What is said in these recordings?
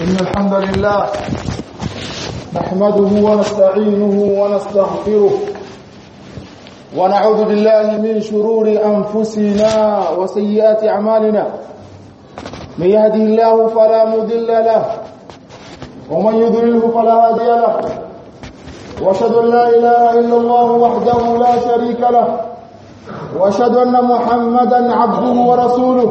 إن الحمد لله نحمده ونستعينه ونستغفره ونعوذ بالله من شرور أنفسنا وسيئات أعمالنا. من يهده الله فلا مضل له ومن يضلله فلا هادي له. وأشهد أن لا إله إلا الله وحده لا شريك له وأشهد أن محمدا عبده ورسوله.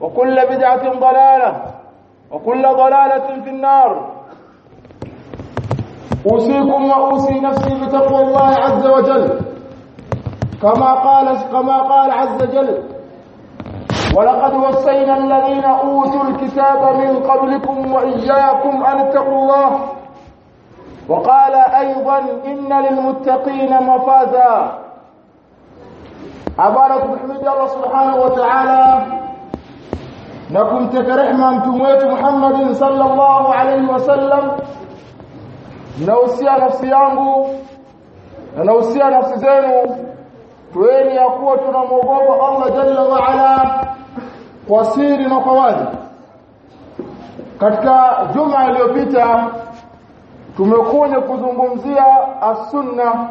وكل بدعة ضلالة وكل ضلالة في النار. أوصيكم وأوصي نفسي بتقوى الله عز وجل. كما قال كما قال عز وجل ولقد وصينا الذين أوتوا الكتاب من قبلكم وإياكم أن اتقوا الله وقال أيضا إن للمتقين مفازا عبارة بحمد الله سبحانه وتعالى. na kumteka rehema mtume wetu Muhammad sallallahu alaihi wasallam ninahusia nafsi yangu na usia nafsi zenu tueni ya kuwa tunamwogopa Allah jalla wa ala kwa siri na kwa wazi. Katika juma iliyopita tumekuja kuzungumzia as-sunna.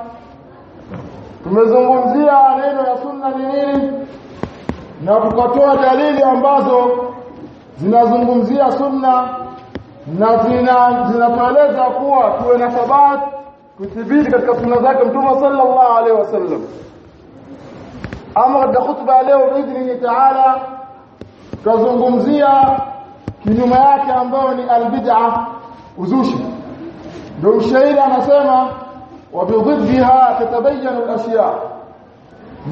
Tumezungumzia neno ya sunna ni nini? Na tukatoa dalili ambazo zinazungumzia sunna na zina zinatueleza kuwa tuwe na thabat kuthibiti katika sunna zake mtume sallallahu alaihi wasallam ama katika khutba leo biidhnihi taala tutazungumzia kinyume yake ambayo ni albid'a uzushi ndio ushairi anasema wa bidhidha tatabayanu al-ashya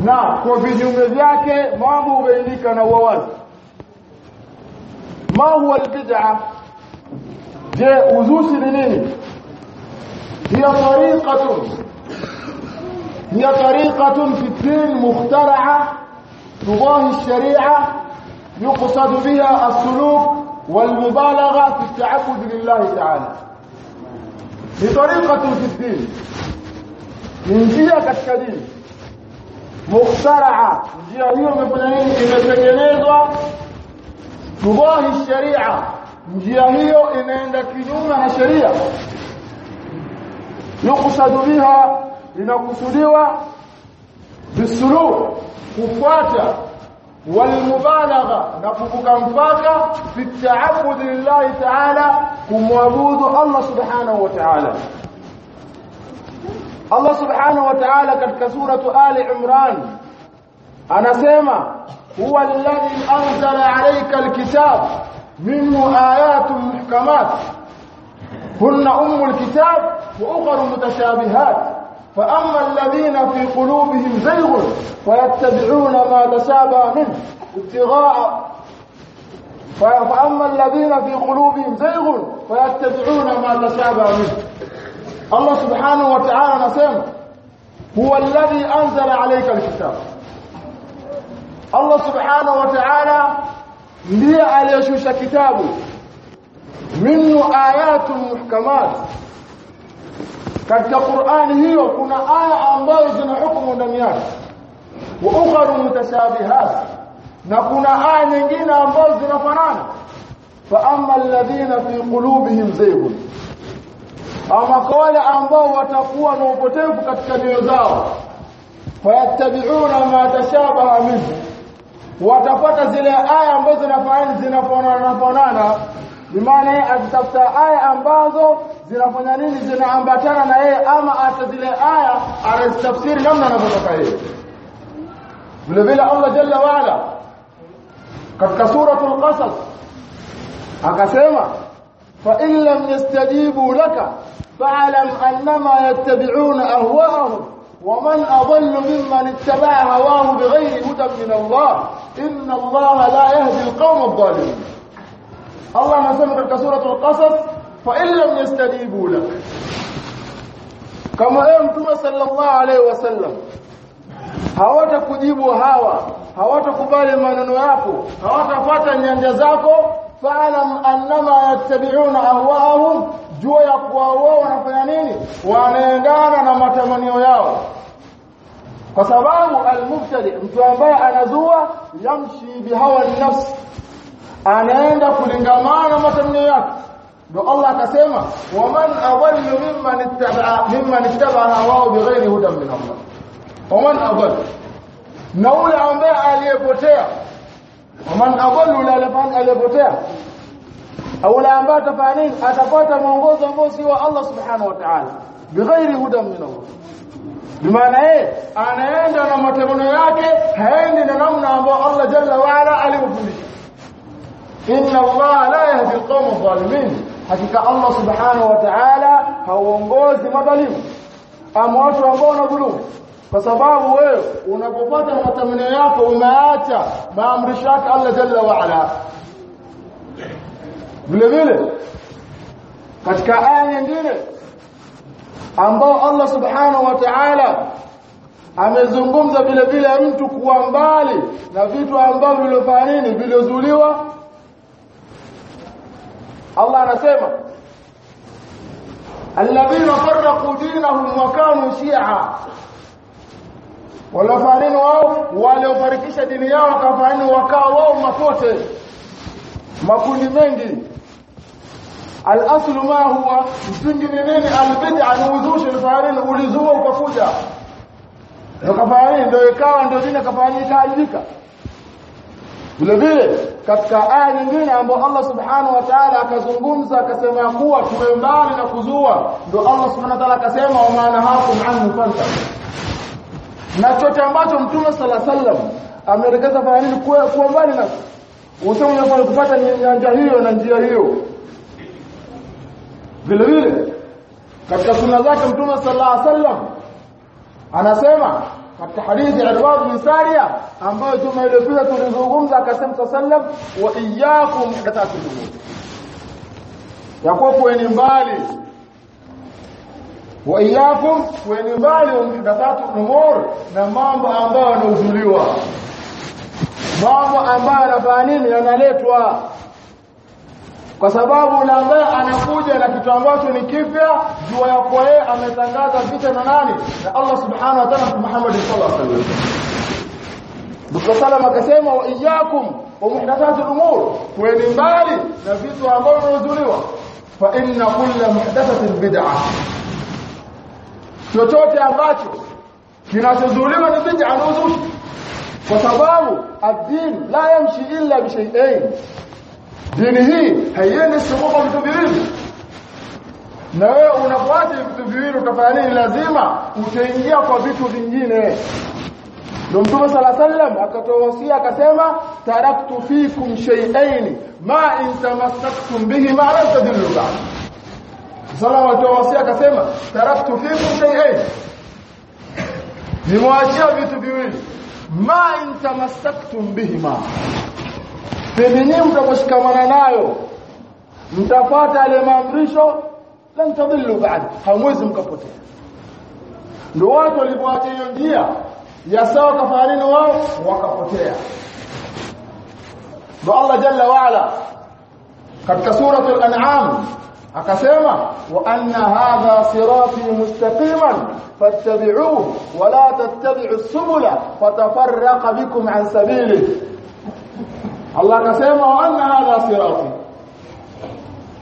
na kwa vinyume vyake mambo hubainika na uwazi ما هو البدعة؟ دي وزوس منين هي طريقة هي طريقة في الدين مخترعة تضاهي الشريعة يقصد بها السلوك والمبالغة في التعبد لله تعالى. هي طريقة في الدين. من جهة كالكدين مخترعة. جهة هي من فنانين tubahi sharia njia hiyo inaenda kinyume na sheria yuqsadu biha inakusudiwa bisuluk kufuata والمبالغه نفوك mpaka في تعالى kumwabudu Allah subhanahu wa ta'ala Allah subhanahu wa ta'ala katika suratu Ali Imran anasema alladhi anzala alayka alkitab minhu ayatun muhkamat hunna ummul kitab wa ukhra mutashabihat فأما الذين في قلوبهم زيغ فيتبعون ما تشابه منه ابتغاء. فأما الذين في قلوبهم زيغ فيتبعون ما تشابه منه. الله سبحانه وتعالى نسمع هو الذي أنزل عليك الكتاب. الله سبحانه وتعالى ndiye aliyeshusha kitabu minhu ayatun muhkamat katika Qur'ani hiyo kuna aya ambazo zina hukumu ndani yake wa ukhra mutashabihat na kuna aya nyingine ambazo zinafanana fa amma alladhina fi qulubihim zaygun ama kwa wale ambao watakuwa na upotevu katika nyoyo zao fayattabi'una ma tashabaha minhu watapata zile aya ambazo zinafanana zinafanana bimaana yeye atatafuta aya ambazo zinafanya nini zinaambatana na yeye ama hata zile aya anazitafsiri namna anavyotaka yeye vile vile Allah jalla waala katika suratul qasas akasema fa in lam yastajibu laka fa'lam annama yattabi'una ahwa'ahum ومن أضل ممن اتبع هواه بغير هدى من الله إن الله لا يهدي القوم الظالمين. الله نسمك سورة القصص فإن لم يستجيبوا لك. كما أنتم صلى الله عليه وسلم hawatakujibu hawa hawatakubali maneno yako hawatafata nyanja zako فاعلم أنما يتبعون أهواءهم jua ya kuwa wao wanafanya nini wanaendana na matamanio yao kwa sababu almubtadi mtu ambaye anazua yamshi bihawa nafsi anaenda kulingamana na matamanio yake ndio Allah akasema waman adallu mimman ittaba mimman ittaba hawa bighairi hudan min Allah waman adallu na ule ambaye aliyepotea waman adallu la aliyepotea la ambaye atafanya atapata mwongozo ambao si wa Allah subhanahu wa ta'ala bighairi hudan min Allah bimaana yeye anaenda na matamanio yake haendi na namna ambayo Allah jalla wa ala alimfundisha inna Allah la yahdi alqawma adh-dhalimin hakika Allah subhanahu wa ta'ala hauongozi madhalimu ama watu ambao wanadhulumu kwa sababu wewe unapopata matamanio yako umeacha maamrisho yake Allah jalla wa ala vile vile katika aya nyingine ambao Allah subhanahu wa ta'ala amezungumza vile vile mtu kuwa mbali na vitu ambavyo vilofanya nini viliozuliwa. Allah anasema alladhina farraqu dinahum wa kanu shi'a. Waliofanini wao? Waliofarikisha dini yao wakafanini wakao wao mapote makundi mengi al-aslu ma huwa msingi ni nini? Al-bid'a ni uzushi ulifanya ulizua ukakuja ukafanya ndio ikawa ndio dini kafanya ikaharibika. Vile vile katika aya nyingine ambayo Allah subhanahu wa ta'ala akazungumza akasema kuwa tuwe na kuzua ndio Allah subhanahu wa ta'ala akasema wa maana hakum anhu fanta na chote ambacho mtume sala sallam ameelekeza fanya nini kuwa mbali na useme unafaa kupata njia hiyo na njia hiyo vile vile katika sunna zake mtume sallallahu alaihi wasallam anasema katika hadithi ya Irbad bin Sariya ambayo iliyopita tulizungumza akasema sallam wa iyyakum muhdathatul umur yakuwa kuweni mbali wa iyyakum kuweni mbali wa muhdathatul umur na mambo ambayo yanauzuliwa mambo ambayo yanafanya nini yanaletwa kwa sababu ule ambaye anakuja na kitu ambacho ni kipya jua ya kwa yeye ametangaza vita na nani na Allah subhanahu wa ta'ala Muhammad sallallahu alaihi wasallam Dr. Salam akasema wa iyyakum wa muhdathatul umur kweni mbali na vitu ambavyo vimezuliwa fa inna kulla muhdathatin bid'ah chochote ambacho kinachozuliwa ni bid'a na uzushi kwa sababu ad-din la yamshi illa bi shay'ain dini hii haiendi sambamba vitu viwili. Na wewe unapoacha vitu viwili utafanya nini? Lazima utaingia kwa vitu vingine. Ndio mtume sala sallam akatoa wasia akasema taraktu fikum shay'ain ma in tamassaktum bihi ma la tadillu ba'd salama akatoa wasia akasema taraktu fikum shay'ain. Nimewachia vitu viwili. Ma in tamassaktum bihima pindi nyinyi mtaposhikamana nayo mtapata yale maamrisho lan tadillu ba'd hamwezi mkapotea ndio watu walipoacha hiyo njia ya sawa kafanya nini wao wakapotea ndio Allah jalla waala katika suratul an'am akasema wa anna hadha sirati mustaqiman fattabi'uhu wa la tattabi'us subula fatafarraqa bikum an sabilihi Allah akasema wa anna hadha sirati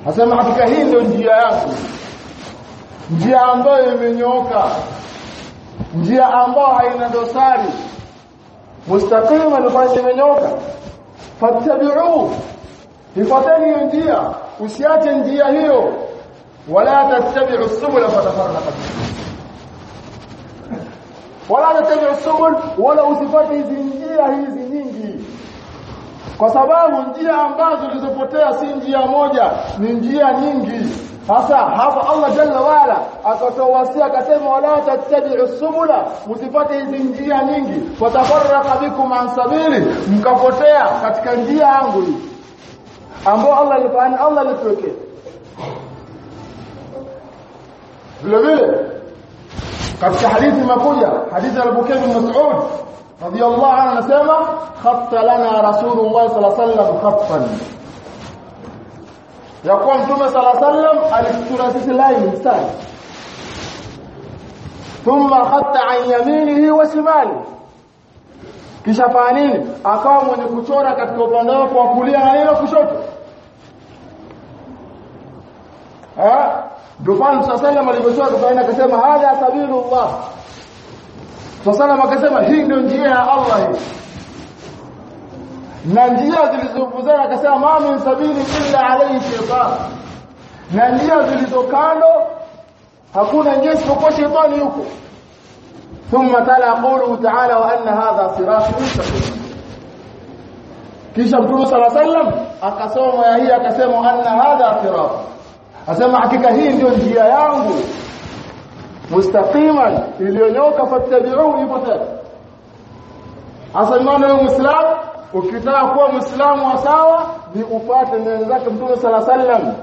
Asema hakika hii ndio njia yangu njia ambayo imenyooka njia ambayo haina dosari mustaqima kwa imenyooka fattabi'u ifuateni njia usiache njia hiyo wala tattabi'u subula fatafarraqa wala tattabi'u subul wala usifate hizi njia hizi kwa sababu njia ambazo zilizopotea si njia moja ni njia nyingi. Sasa hapa Allah jalla wala akatoa wasia akasema wala tattabi'u subula msifate hizi njia nyingi. Fatafarraqa bikum an sabili mkapotea katika njia yangu hii ambao Allah alifanya Allah alituwekea. Vile vile katika hadithi makuja hadithi al-Bukhari bin Mas'ud radiyallahu anhu anasema khatta lana rasulullah sallallahu alaihi wasallam khaffan ya kuwa mtume sallallahu alaihi wasallam alituchora sisi line mstari thumma khatta an yaminihi wa shimali kisha fanya nini akawa mwenye kuchora katika upande wake wa kulia na ile kushoto eh ndio pale sallallahu alivyotoa tukaenda akasema hadha sabilullah sallallahu akasema hii ndio njia ya Allah hii na njia zilizopuzana akasema ma min illa alayhi shaytan na njia zilizo kando hakuna njia isipokuwa shetani yuko ثم تلا قوله تعالى وان هذا صراط مستقيم kisha mtume sala sallam akasoma ya hii akasema anna hadha sirat asema hakika hii ndio njia yangu mustaqiman. Iliyonyoka fattabi'uhu ipotea hasa imani ya muislamu ukitaka kuwa muislamu wa sawa ni upate neno mtume sala sallam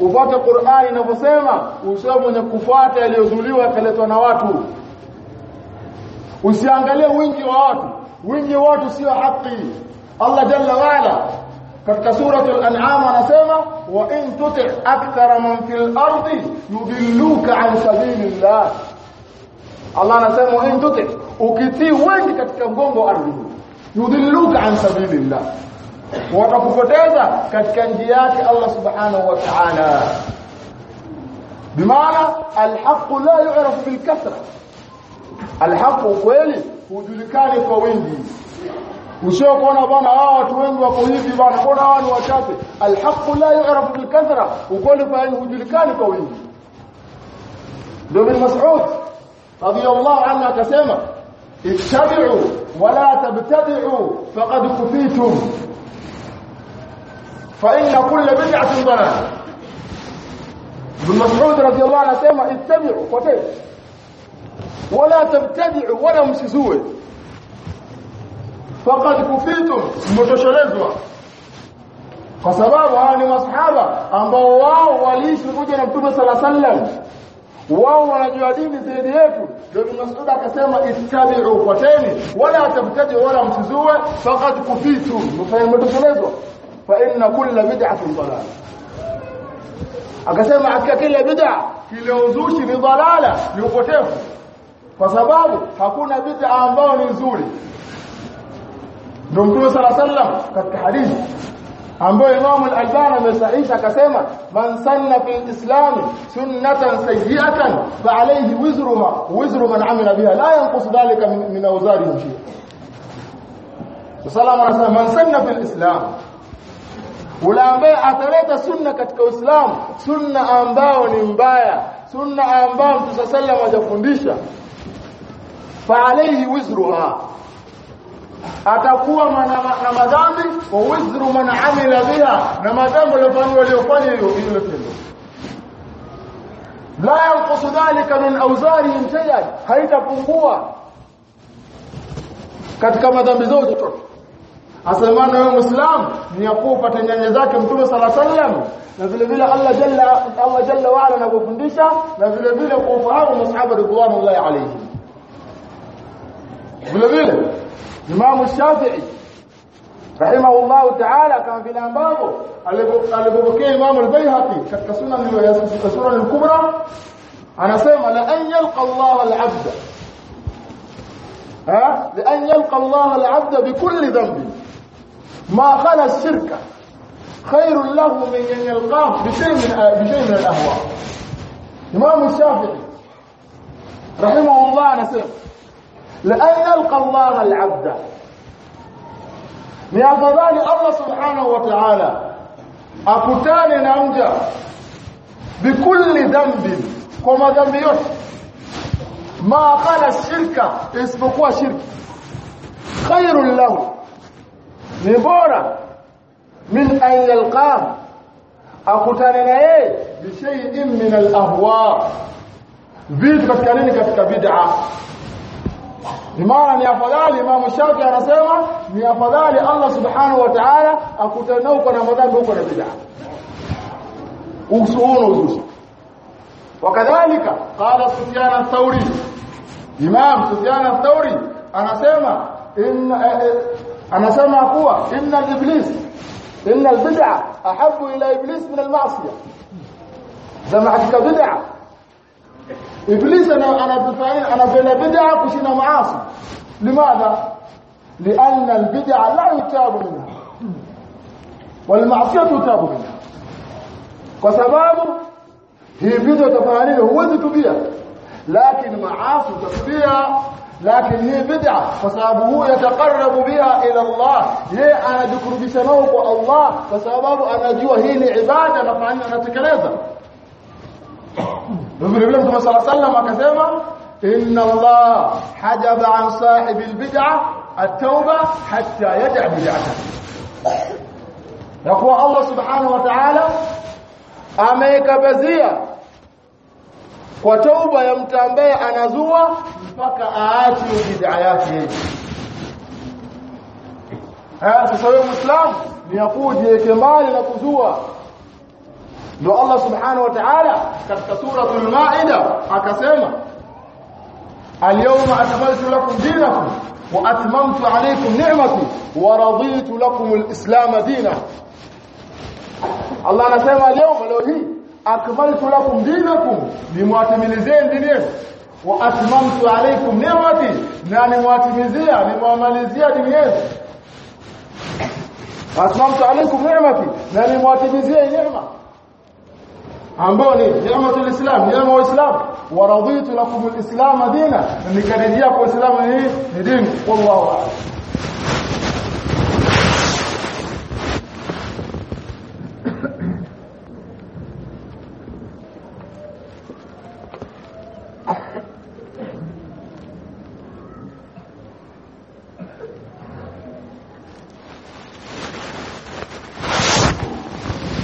upate Qur'ani inavyosema usiwe mwenye kufuata yaliyozuliwa yakaletwa na watu. Usiangalie wingi wa watu. Wingi wa watu sio haki. Allah jalla waala katika suratul an'am anasema wa in tuti akthara man fil ardi yudilluka an sabilillah Allah anasema in tuti ukitii wengi katika mgongo wa ardhi yudilluka an sabilillah watakupoteza katika njia yake Allah subhanahu wa ta'ala bimaana alhaq la yu'rafu bil kathra alhaq kweli hujulikani kwa wingi usio kuona bwana hao watu wengi wako hivi bwana mbona hao ni wachache alhaq la yu'rafu bil kathra ukweli kwa hujulikani kwa wingi ndio bin mas'ud radiyallahu anhu akasema ittabi'u wala tabtadi'u faqad kufitum fa inna kull bid'atin dalal bin mas'ud radiyallahu anhu akasema ittabi'u pote wala tabtadi'u wala msizue kwa sababu hawa ni masahaba ambao wao waliishi kuja na mtume sala sallam wao wanajua dini zaidi yetu ndio Ibn Mas'ud akasema ittabi'u fateni wala tabtadi wala msizue faqad kufitum mtoshelezwa fa inna kulla bid'atin dalal akasema hakika kila bid'a kile uzushi ni dalala ni upotevu kwa sababu hakuna bid'a ambayo ni nzuri Mtume sala sallam katika hadithi ambayo Imam al-Albani amesahihisha akasema man sanna fil islam sunnatan sayyi'atan fa alayhi wizruha wizru man amila biha la yanqus dhalika min awzari shay'a sallam anasema man sanna fil islam ule ambaye ataleta sunna katika Uislamu sunna ambao ni mbaya sunna ambao Mtume sallam hajafundisha fa alayhi wizruha atakuwa na madhambi wa wizru man amila biha na madhambi waliofanya waliofanya hiyo ile tendo. La yanqusu dhalika min awzarihim shay'an haitapungua katika madhambi zote asemana wewe muslim ni yakupata nyanya zake mtume sala sallam na vile vile Allah jalla Allah jalla wa ala anakufundisha na vile vile kufahamu masahaba ridwanullahi alayhim الإمام الشافعي رحمه الله تعالى كما في الأنباب قال ابو بكر الإمام البيهقي كسنن الكبرى. أنا اسمع لأن يلقى الله العبد. ها؟ لأن يلقى الله العبد بكل ذنب. ما خلا الشرك خير له من أن يلقاه بشيء من بشيء من الأهواء. الإمام الشافعي رحمه الله أنا نسيه لأين ألقى الله العبد. من أفضال الله سبحانه وتعالى. أكتان نمجا بكل ذنب. كما ذنب ما قال الشرك. اسمكوا شرك. خير له. نبورا من أن يلقاه. أكتان نمجا بشيء من الأهواء. بيت كتكاليني كتكا بدعة. Imana ni afadhali Imam Shafi anasema ni afadhali Allah Subhanahu wa Ta'ala akutane huko na madhambi huko na bid'a. Usuhuno uzushi. Wakadhalika qala Sufyan ath-Thawri Imam Sufyan ath-Thawri anasema in anasema kuwa inna iblis inna al-bid'a ahabbu ila iblis min al-ma'siyah. Zama katika bid'a إبليس أنا أنا بفعل أنا بين بدعة كشنا معاصي. لماذا؟ لأن البدعة لا يتاب منها. والمعصية تتاب منها. وسبابه هي بدعة تفعلين هو ذي لكن معاصي تتبيع لكن هي بدعة. فسبابه يتقرب بها إلى الله. هي أنا ذكر بسنوك الله. فسبابه أنا جوا هي لعبادة نفعلنا نتكريزة vile vile Mtume صلى الله عليه وسلم akasema inna Allah hajaba an sahib albid'a at-tauba hatta yad'a bid'atahu na kuwa Allah subhanahu wa ta'ala ameikabazia kwa tauba ya mtu ambaye anazua mpaka aache bid'a yake haya sasa wewe muislamu ni akuje mbali na kuzua ndio Allah subhanahu wa ta'ala katika suratul maida akasema al-yawma akmaltu lakum dinakum wa atmamtu alaykum ni'mati wa raditu lakum al-islam dinan Allah anasema leo leo hii akmaltu lakum dinakum nimwatimilizeni dini yenu wa atmamtu alaykum ni'mati na nimwatimizia nimwamalizia dini yenu atmamtu alaykum ni'mati na nimwatimizia neema ambao ni neema islam neema wa islam wa raditu lakum alislam dina nikadiria kwa islamu ni ni dini wallahu a'lam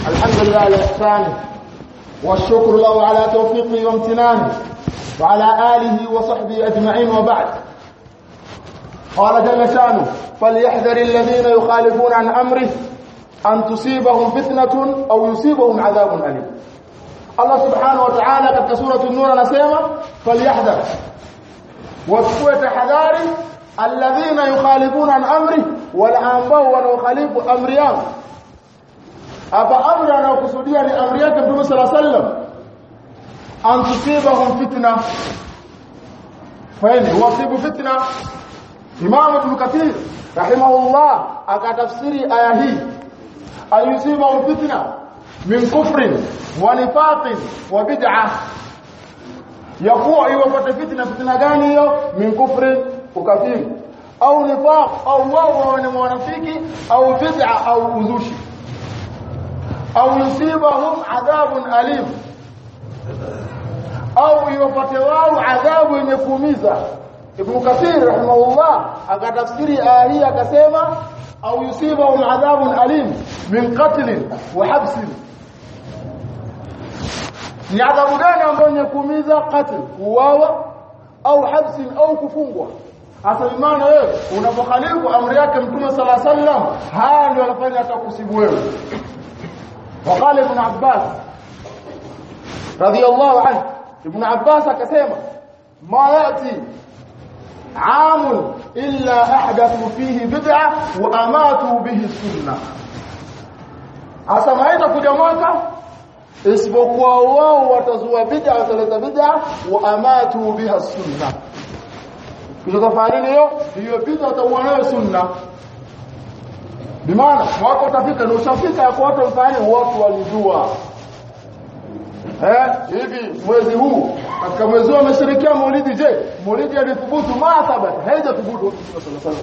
الحمد لله على والشكر له على توفيقه وامتنانه وعلى آله وصحبه أجمعين وبعد. قال جل شأنه فليحذر الذين يخالفون عن أمره أن تصيبهم فتنة أو يصيبهم عذاب أليم. الله سبحانه وتعالى katika سورة النور anasema فليحذر. alladhina yukhalifuna an amri wala ambao wanaokhalifu amri yangu hapa amri anayokusudia ni amri yake Mtume صلى الله عليه وسلم an tusibahum fitna faini wasibu fitna Imam Ibn Kathir rahimahullah akatafsiri aya hii ayusibahum fitna min kufrin wa nifaqin wa bid'ah yakuwa iwapate fitna fitna gani hiyo min kufrin ukafiri au nifaq au wao ni wanafiki au bid'a au uzushi au iwapate wao adhabu yenye kuumiza Ibn Kathir rahimahullah akatafsiri aya hii akasema au yusibahum adhabun alim min qatl wa habs ni adhabu gani ambayo yenye kuumiza qatl kuuawa au habs au kufungwa hasa imani wewe unapokhalifu amri yake mtume sala sallam haya ndio anafanya hata kusibu wewe وقال ابن عباس رضي الله عنه ابن عباس كسيمة ما يأتي عام إلا أحدث فيه بدعة وأماتوا به السنة. أسمعين كجمالك اسبقوا الله وتزوى بدعة وثلاثة بدعة وأماتوا بها السنة. كيف تفعلين يو هي بدعة وأنا السنة bimaana wako utafika na ushafika ya watu mfanye watu walijua eh hivi mwezi huu katika mwezi huu ameshirikia maulidi je maulidi alithubutu ma thabata haija thubutu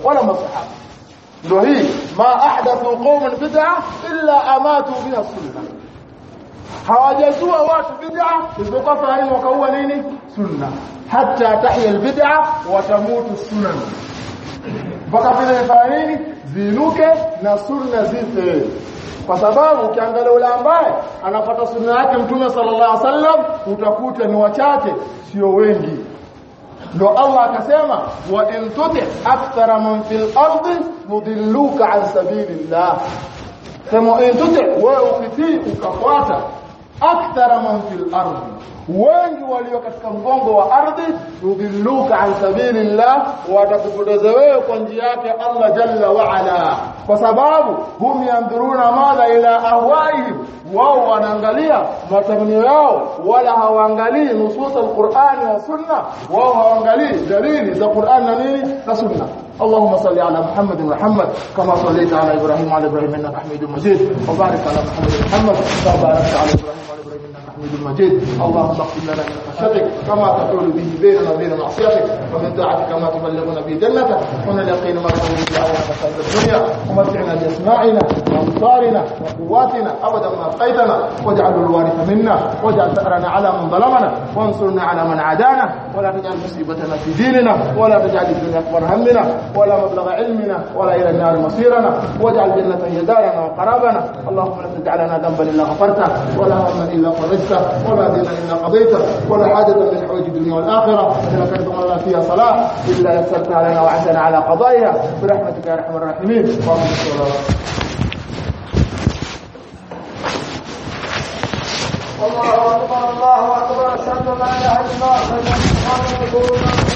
wala masahaba ndio hii ma ahdathu qauman bid'a illa amatu biha sunna hawajazua watu bid'a isipokuwa fahamu wakaua nini sunna hatta tahya albid'a wa tamutu sunan mpaka vile nini ziinuke na sunna zife. Kwa sababu ukiangalia ule ambaye anapata sunna yake mtume sallallahu alaihi wasallam utakuta ni wachache sio wengi. Ndio Allah akasema wa in tuti akthara man fil ardi yudilluka an sabilillah. Kama in tuti wa ukitii ukafuata akthara man fil ardi wengi walio katika mgongo wa ardhi yudilluka an sabilillah watakupoteza wewe kwa njia yake Allah jalla wa ala kwa sababu hum yandhuruna madha ila ahwaihim wao wanaangalia matamanio yao wala hawaangalii nusus alqur'ani wa sunna wao hawaangalii dalili za Qur'an na nini na sunna اللهم صل على محمد ومحمد كما صليت على إبراهيم وعلى إبراهيم انك حميد مجيد وبارك على محمد ومحمد كما باركت على إبراهيم حميد مجيد اللهم اغفر لنا من خشيتك كما تحول به بيننا وبين معصيتك ومن طاعتك ما تبلغنا به جنتك ومن اليقين ما تقول به على مصائب الدنيا. ومتعنا بأسماعنا وأبصارنا وقواتنا ابدا ما أبقيتنا. واجعله الوارث منا واجعل ثأرنا على من ظلمنا وانصرنا على من عادانا. ولا تجعل مصيبتنا في ديننا ولا تجعل الدنيا أكبر همنا ولا مبلغ علمنا ولا إلى النار مصيرنا. واجعل الجنة هي دارنا وقرابنا. اللهم لا تجعل لنا ذنبا إلا غفرته ولا هما إلا فرجته ولا دينا إلا قضيته ولا حاجة من حوائج الدنيا والآخرة. انك كنت لنا فيها صلاة. إلا يسرتها لنا وعسنا على قضائها. برحمتك يا أرحم الراحمين. وامن الصلاه الله اكبر. الله اكبر. أشهد أن لا إله إلا الله. اشهد ان محمدا رسول الله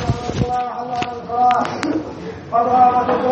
الله عليه وسلم قد